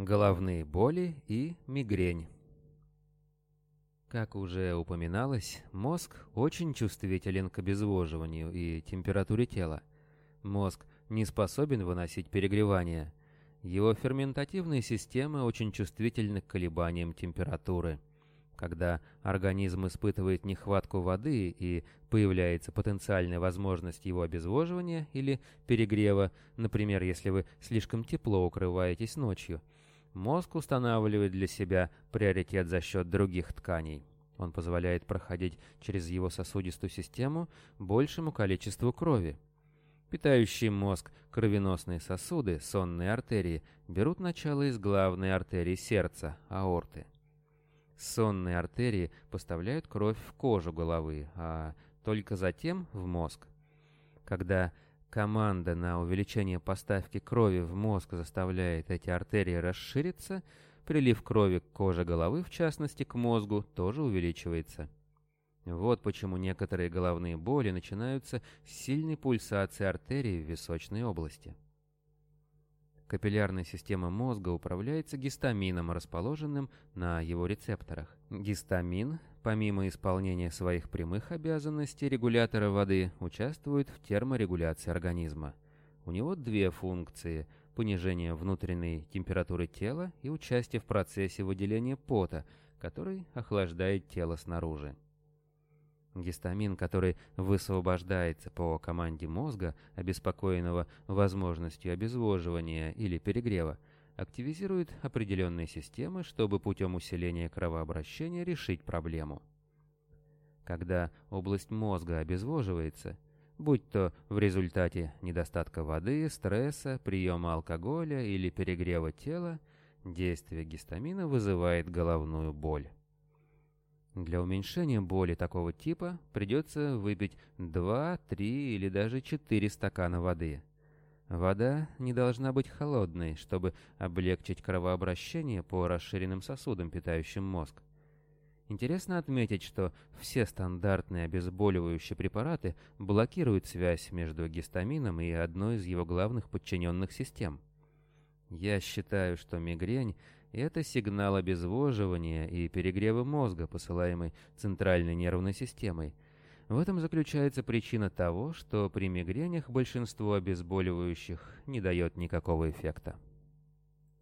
Головные боли и мигрень. Как уже упоминалось, мозг очень чувствителен к обезвоживанию и температуре тела. Мозг не способен выносить перегревание. Его ферментативные системы очень чувствительны к колебаниям температуры. Когда организм испытывает нехватку воды и появляется потенциальная возможность его обезвоживания или перегрева, например, если вы слишком тепло укрываетесь ночью, мозг устанавливает для себя приоритет за счет других тканей. Он позволяет проходить через его сосудистую систему большему количеству крови. Питающие мозг кровеносные сосуды, сонные артерии, берут начало из главной артерии сердца, аорты. Сонные артерии поставляют кровь в кожу головы, а только затем в мозг. Когда команда на увеличение поставки крови в мозг заставляет эти артерии расшириться, прилив крови к коже головы, в частности к мозгу, тоже увеличивается. Вот почему некоторые головные боли начинаются с сильной пульсации артерий в височной области. Капиллярная система мозга управляется гистамином, расположенным на его рецепторах. Гистамин, помимо исполнения своих прямых обязанностей регулятора воды, участвует в терморегуляции организма. У него две функции – понижение внутренней температуры тела и участие в процессе выделения пота, который охлаждает тело снаружи. Гистамин, который высвобождается по команде мозга, обеспокоенного возможностью обезвоживания или перегрева, активизирует определенные системы, чтобы путем усиления кровообращения решить проблему. Когда область мозга обезвоживается, будь то в результате недостатка воды, стресса, приема алкоголя или перегрева тела, действие гистамина вызывает головную боль. Для уменьшения боли такого типа придется выпить 2, 3 или даже 4 стакана воды. Вода не должна быть холодной, чтобы облегчить кровообращение по расширенным сосудам, питающим мозг. Интересно отметить, что все стандартные обезболивающие препараты блокируют связь между гистамином и одной из его главных подчиненных систем. Я считаю, что мигрень это сигнал обезвоживания и перегрева мозга, посылаемый центральной нервной системой. В этом заключается причина того, что при мигренях большинство обезболивающих не дает никакого эффекта.